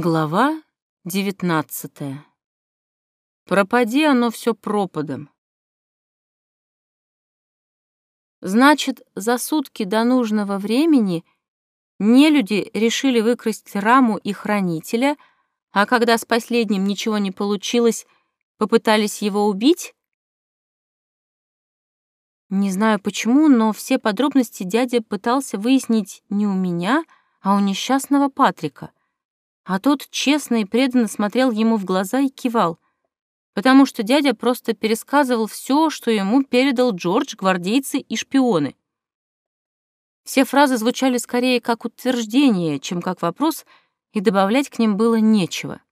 Глава девятнадцатая. Пропади оно все пропадом. Значит, за сутки до нужного времени нелюди решили выкрасть раму и хранителя, а когда с последним ничего не получилось, попытались его убить? Не знаю почему, но все подробности дядя пытался выяснить не у меня, а у несчастного Патрика а тот честно и преданно смотрел ему в глаза и кивал, потому что дядя просто пересказывал все, что ему передал Джордж, гвардейцы и шпионы. Все фразы звучали скорее как утверждение, чем как вопрос, и добавлять к ним было нечего.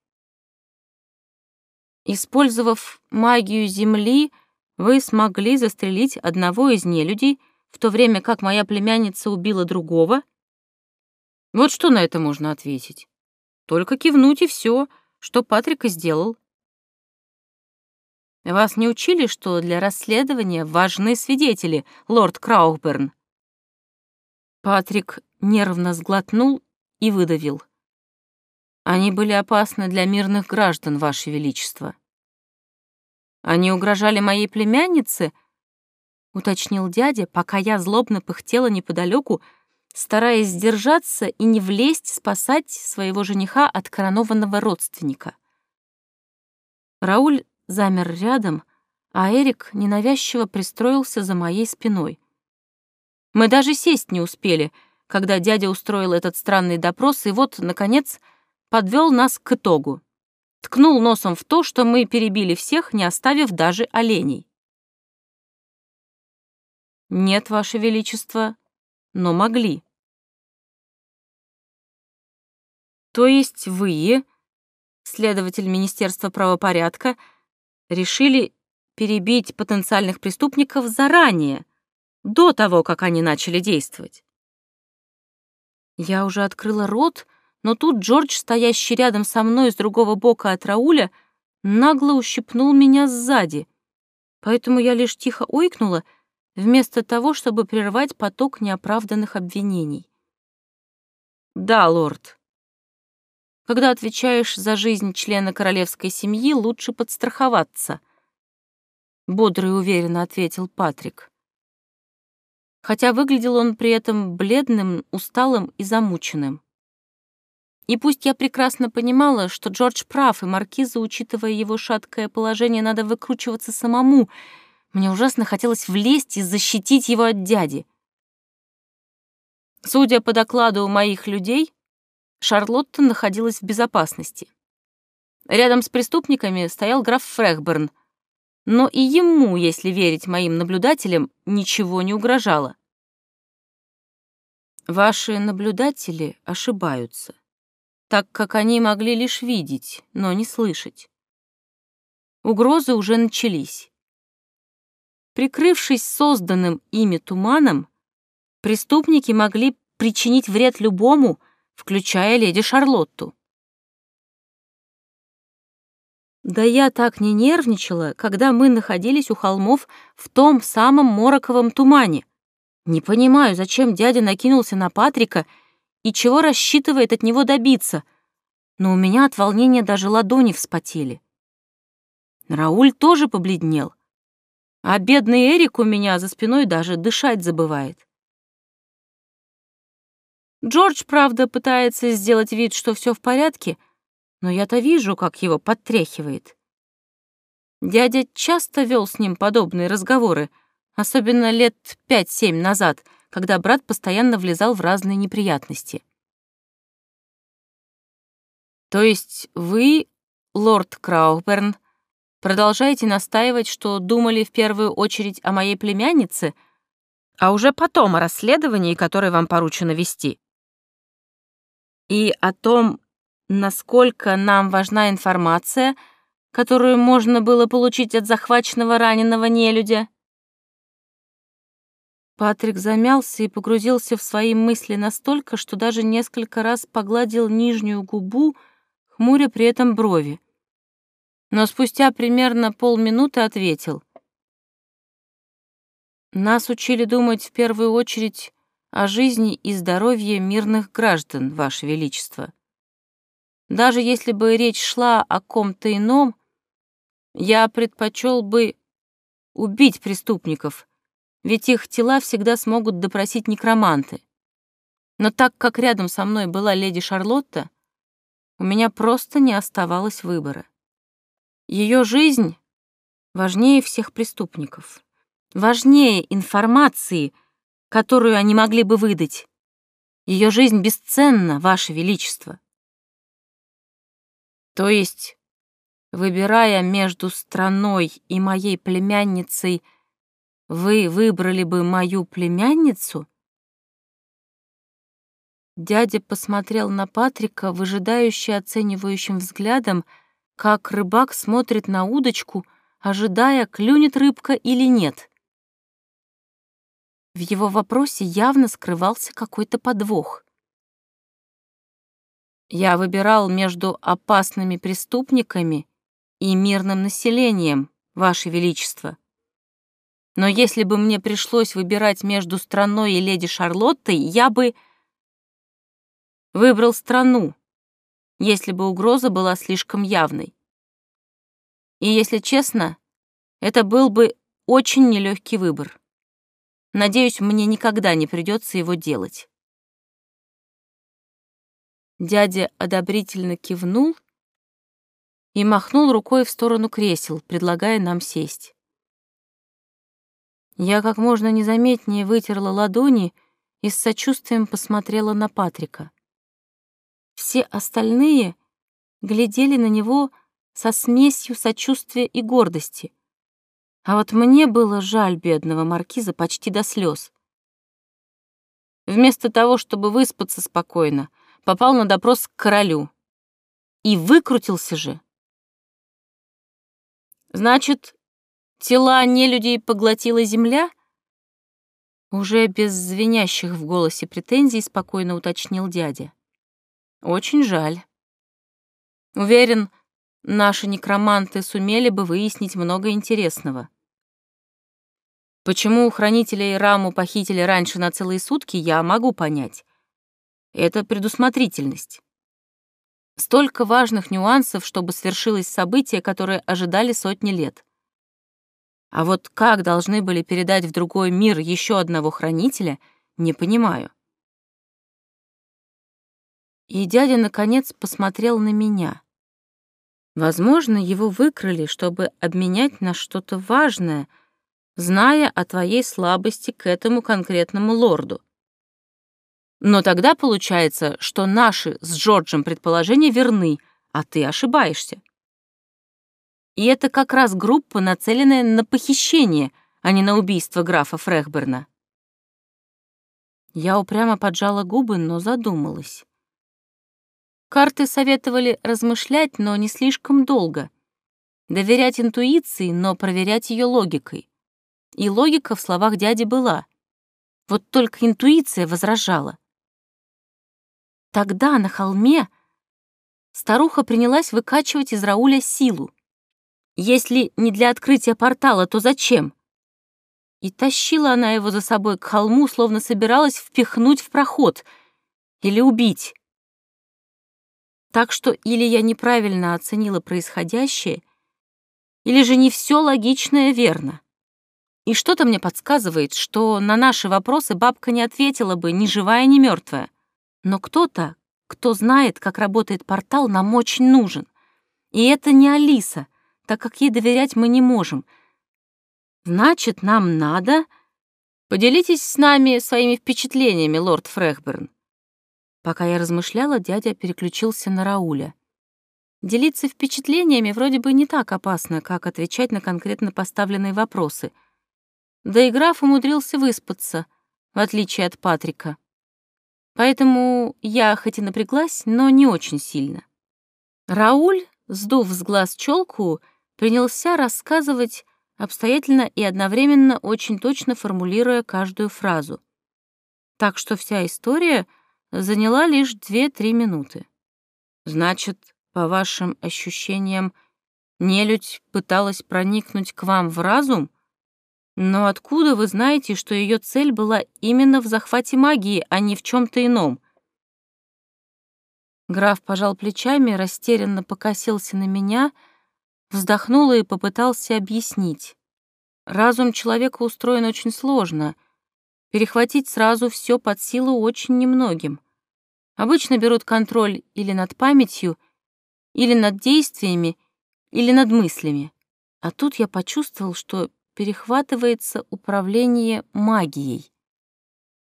Использовав магию Земли, вы смогли застрелить одного из нелюдей, в то время как моя племянница убила другого? Вот что на это можно ответить? Только кивнуть и все, что Патрик и сделал. Вас не учили, что для расследования важны свидетели, лорд Краухберн? Патрик нервно сглотнул и выдавил. Они были опасны для мирных граждан, Ваше Величество. Они угрожали моей племяннице, уточнил дядя, пока я злобно пыхтела неподалеку, стараясь сдержаться и не влезть спасать своего жениха от коронованного родственника. Рауль замер рядом, а Эрик ненавязчиво пристроился за моей спиной. Мы даже сесть не успели, когда дядя устроил этот странный допрос и вот, наконец, подвел нас к итогу. Ткнул носом в то, что мы перебили всех, не оставив даже оленей. «Нет, Ваше Величество, но могли», То есть вы, следователь Министерства правопорядка, решили перебить потенциальных преступников заранее, до того, как они начали действовать? Я уже открыла рот, но тут Джордж, стоящий рядом со мной с другого бока от Рауля, нагло ущипнул меня сзади, поэтому я лишь тихо ойкнула, вместо того, чтобы прервать поток неоправданных обвинений. «Да, лорд», когда отвечаешь за жизнь члена королевской семьи, лучше подстраховаться. Бодро и уверенно ответил Патрик. Хотя выглядел он при этом бледным, усталым и замученным. И пусть я прекрасно понимала, что Джордж прав, и Маркиза, учитывая его шаткое положение, надо выкручиваться самому, мне ужасно хотелось влезть и защитить его от дяди. Судя по докладу моих людей, Шарлотта находилась в безопасности. Рядом с преступниками стоял граф Фрехберн, но и ему, если верить моим наблюдателям, ничего не угрожало. Ваши наблюдатели ошибаются, так как они могли лишь видеть, но не слышать. Угрозы уже начались. Прикрывшись созданным ими туманом, преступники могли причинить вред любому, включая леди Шарлотту. Да я так не нервничала, когда мы находились у холмов в том самом мороковом тумане. Не понимаю, зачем дядя накинулся на Патрика и чего рассчитывает от него добиться, но у меня от волнения даже ладони вспотели. Рауль тоже побледнел, а бедный Эрик у меня за спиной даже дышать забывает. Джордж, правда, пытается сделать вид, что все в порядке, но я-то вижу, как его подтряхивает. Дядя часто вел с ним подобные разговоры, особенно лет пять-семь назад, когда брат постоянно влезал в разные неприятности. То есть вы, лорд Краухберн, продолжаете настаивать, что думали в первую очередь о моей племяннице, а уже потом о расследовании, которое вам поручено вести? И о том, насколько нам важна информация, которую можно было получить от захваченного раненого нелюдя. Патрик замялся и погрузился в свои мысли настолько, что даже несколько раз погладил нижнюю губу, хмуря при этом брови. Но спустя примерно полминуты ответил. «Нас учили думать в первую очередь о жизни и здоровье мирных граждан, Ваше Величество. Даже если бы речь шла о ком-то ином, я предпочел бы убить преступников, ведь их тела всегда смогут допросить некроманты. Но так как рядом со мной была леди Шарлотта, у меня просто не оставалось выбора. Ее жизнь важнее всех преступников, важнее информации, которую они могли бы выдать. Ее жизнь бесценна, Ваше Величество. То есть, выбирая между страной и моей племянницей, вы выбрали бы мою племянницу? Дядя посмотрел на Патрика, выжидающе оценивающим взглядом, как рыбак смотрит на удочку, ожидая, клюнет рыбка или нет. В его вопросе явно скрывался какой-то подвох. Я выбирал между опасными преступниками и мирным населением, Ваше Величество. Но если бы мне пришлось выбирать между страной и леди Шарлоттой, я бы выбрал страну, если бы угроза была слишком явной. И если честно, это был бы очень нелегкий выбор. Надеюсь, мне никогда не придется его делать. Дядя одобрительно кивнул и махнул рукой в сторону кресел, предлагая нам сесть. Я как можно незаметнее вытерла ладони и с сочувствием посмотрела на Патрика. Все остальные глядели на него со смесью сочувствия и гордости. А вот мне было жаль бедного маркиза почти до слез. Вместо того, чтобы выспаться спокойно, попал на допрос к королю. И выкрутился же. Значит, тела нелюдей поглотила земля? Уже без звенящих в голосе претензий спокойно уточнил дядя. Очень жаль. Уверен, наши некроманты сумели бы выяснить много интересного. Почему хранителей Раму похитили раньше на целые сутки, я могу понять. Это предусмотрительность. Столько важных нюансов, чтобы свершилось событие, которое ожидали сотни лет. А вот как должны были передать в другой мир еще одного хранителя, не понимаю. И дядя, наконец, посмотрел на меня. Возможно, его выкрали, чтобы обменять на что-то важное, зная о твоей слабости к этому конкретному лорду. Но тогда получается, что наши с Джорджем предположения верны, а ты ошибаешься. И это как раз группа, нацеленная на похищение, а не на убийство графа Фрехберна. Я упрямо поджала губы, но задумалась. Карты советовали размышлять, но не слишком долго. Доверять интуиции, но проверять ее логикой. И логика в словах дяди была. Вот только интуиция возражала. Тогда на холме старуха принялась выкачивать из Рауля силу. Если не для открытия портала, то зачем? И тащила она его за собой к холму, словно собиралась впихнуть в проход или убить. Так что или я неправильно оценила происходящее, или же не все логичное верно. И что-то мне подсказывает, что на наши вопросы бабка не ответила бы ни живая, ни мертвая. Но кто-то, кто знает, как работает портал, нам очень нужен. И это не Алиса, так как ей доверять мы не можем. Значит, нам надо... Поделитесь с нами своими впечатлениями, лорд Фрехберн. Пока я размышляла, дядя переключился на Рауля. Делиться впечатлениями вроде бы не так опасно, как отвечать на конкретно поставленные вопросы. Да и граф умудрился выспаться, в отличие от Патрика. Поэтому я хоть и напряглась, но не очень сильно. Рауль, сдув с глаз челку, принялся рассказывать обстоятельно и одновременно очень точно формулируя каждую фразу. Так что вся история — заняла лишь две-три минуты. Значит, по вашим ощущениям, нелюдь пыталась проникнуть к вам в разум? Но откуда вы знаете, что ее цель была именно в захвате магии, а не в чем то ином? Граф пожал плечами, растерянно покосился на меня, вздохнул и попытался объяснить. Разум человека устроен очень сложно. Перехватить сразу все под силу очень немногим. Обычно берут контроль или над памятью, или над действиями, или над мыслями. А тут я почувствовал, что перехватывается управление магией.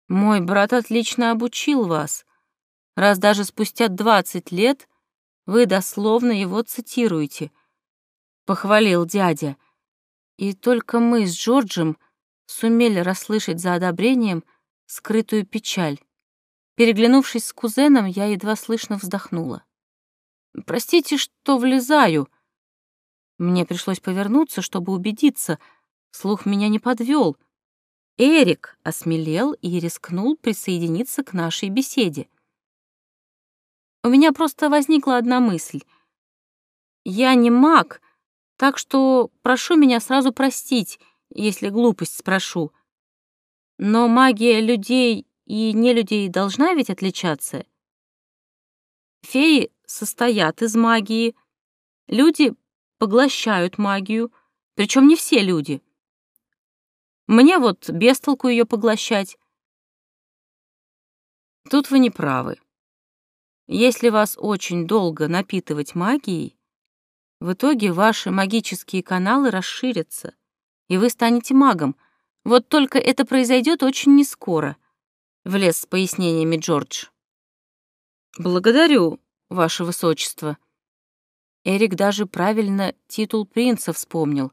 Мой брат отлично обучил вас, раз даже спустя двадцать лет вы дословно его цитируете, — похвалил дядя. И только мы с Джорджем сумели расслышать за одобрением скрытую печаль. Переглянувшись с кузеном, я едва слышно вздохнула. «Простите, что влезаю». Мне пришлось повернуться, чтобы убедиться. Слух меня не подвел. Эрик осмелел и рискнул присоединиться к нашей беседе. У меня просто возникла одна мысль. Я не маг, так что прошу меня сразу простить, если глупость спрошу. Но магия людей и нелюдей должна ведь отличаться. Феи состоят из магии, люди поглощают магию, причем не все люди. Мне вот без толку ее поглощать. Тут вы не правы. Если вас очень долго напитывать магией, в итоге ваши магические каналы расширятся, и вы станете магом. Вот только это произойдет очень нескоро, — влез с пояснениями Джордж. Благодарю, ваше высочество. Эрик даже правильно титул принца вспомнил,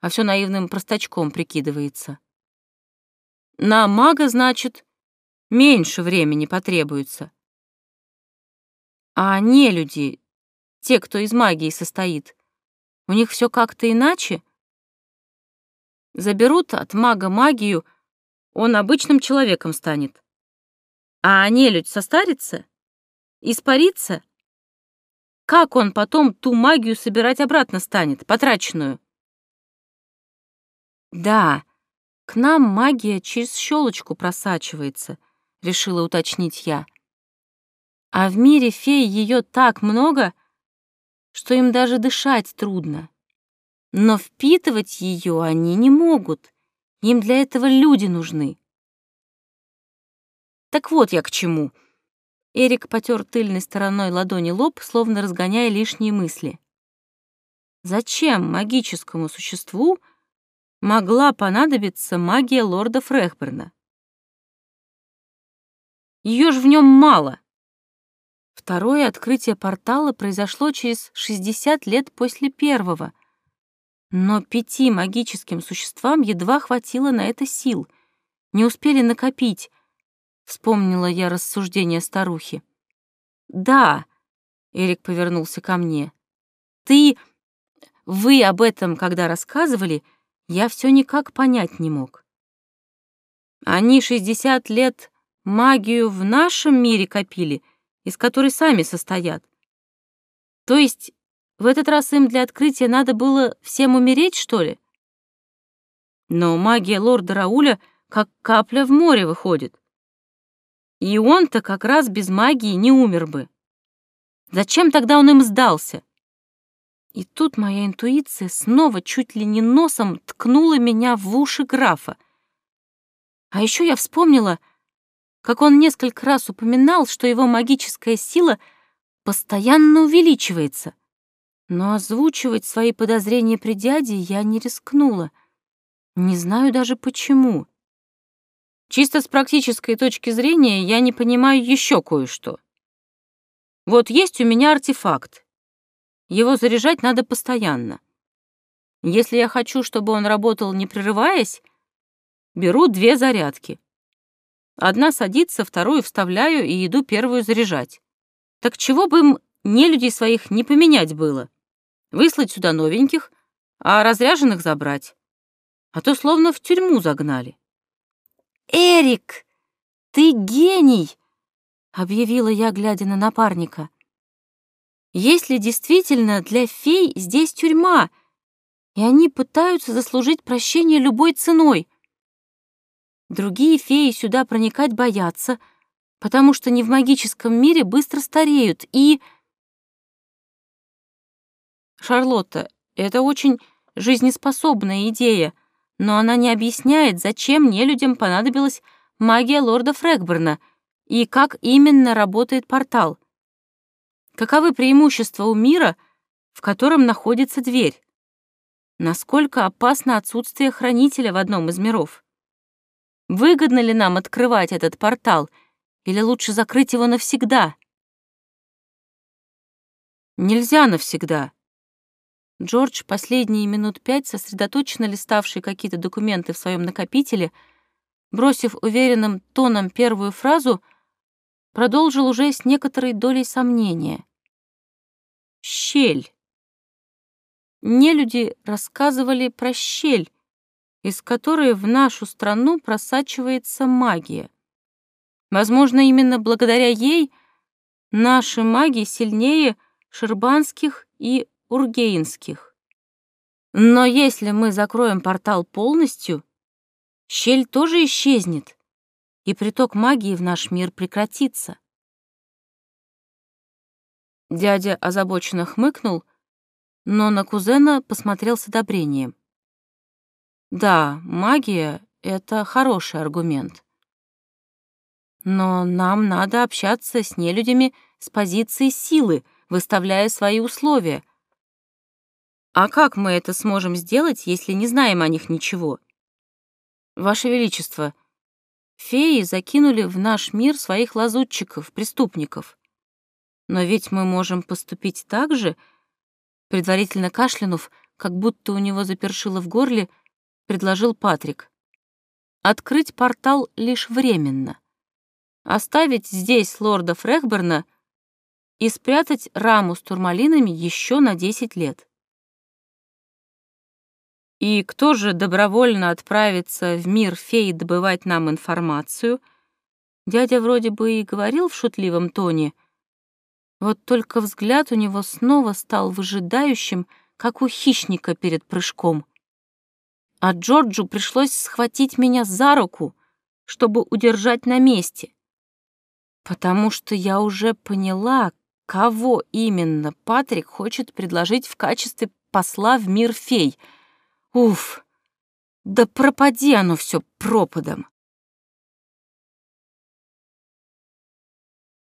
а все наивным простачком прикидывается. На мага, значит, меньше времени потребуется. А не люди, те, кто из магии состоит, у них все как-то иначе? Заберут от мага магию, он обычным человеком станет. А нелюдь состарится? Испарится? Как он потом ту магию собирать обратно станет, потраченную? Да, к нам магия через щелочку просачивается, решила уточнить я. А в мире фей ее так много, что им даже дышать трудно. Но впитывать ее они не могут. Им для этого люди нужны. Так вот я к чему. Эрик потер тыльной стороной ладони лоб, словно разгоняя лишние мысли. Зачем магическому существу могла понадобиться магия лорда Фрехберна? Ее ж в нем мало. Второе открытие портала произошло через 60 лет после первого. Но пяти магическим существам едва хватило на это сил. Не успели накопить, вспомнила я рассуждение старухи. Да, Эрик повернулся ко мне. Ты вы об этом, когда рассказывали, я все никак понять не мог. Они 60 лет магию в нашем мире копили — из которой сами состоят. То есть в этот раз им для открытия надо было всем умереть, что ли? Но магия лорда Рауля как капля в море выходит. И он-то как раз без магии не умер бы. Зачем тогда он им сдался? И тут моя интуиция снова чуть ли не носом ткнула меня в уши графа. А еще я вспомнила, как он несколько раз упоминал, что его магическая сила постоянно увеличивается. Но озвучивать свои подозрения при дяде я не рискнула. Не знаю даже почему. Чисто с практической точки зрения я не понимаю еще кое-что. Вот есть у меня артефакт. Его заряжать надо постоянно. Если я хочу, чтобы он работал не прерываясь, беру две зарядки. Одна садится, вторую вставляю и иду первую заряжать. Так чего бы им не людей своих не поменять было? Выслать сюда новеньких, а разряженных забрать. А то словно в тюрьму загнали. «Эрик, ты гений!» — объявила я, глядя на напарника. «Если действительно для фей здесь тюрьма, и они пытаются заслужить прощение любой ценой, Другие феи сюда проникать боятся, потому что не в магическом мире быстро стареют и... Шарлотта, это очень жизнеспособная идея, но она не объясняет, зачем нелюдям понадобилась магия лорда Фрэгберна и как именно работает портал. Каковы преимущества у мира, в котором находится дверь? Насколько опасно отсутствие хранителя в одном из миров? Выгодно ли нам открывать этот портал, или лучше закрыть его навсегда? Нельзя навсегда. Джордж, последние минут пять, сосредоточенно листавший какие-то документы в своем накопителе, бросив уверенным тоном первую фразу, продолжил уже с некоторой долей сомнения. «Щель». Нелюди рассказывали про щель, из которой в нашу страну просачивается магия. Возможно, именно благодаря ей наши маги сильнее шербанских и ургейнских. Но если мы закроем портал полностью, щель тоже исчезнет, и приток магии в наш мир прекратится. Дядя озабоченно хмыкнул, но на кузена посмотрел с одобрением. Да, магия — это хороший аргумент. Но нам надо общаться с нелюдями с позиции силы, выставляя свои условия, а как мы это сможем сделать, если не знаем о них ничего? Ваше Величество, феи закинули в наш мир своих лазутчиков, преступников. Но ведь мы можем поступить так же, предварительно кашлянув, как будто у него запершило в горле, предложил Патрик. Открыть портал лишь временно. Оставить здесь лорда Фрехберна и спрятать раму с турмалинами еще на 10 лет. И кто же добровольно отправится в мир фей добывать нам информацию? Дядя вроде бы и говорил в шутливом тоне, вот только взгляд у него снова стал выжидающим, как у хищника перед прыжком. А Джорджу пришлось схватить меня за руку, чтобы удержать на месте, потому что я уже поняла, кого именно Патрик хочет предложить в качестве посла в мир фей — Уф, да пропади оно все пропадом.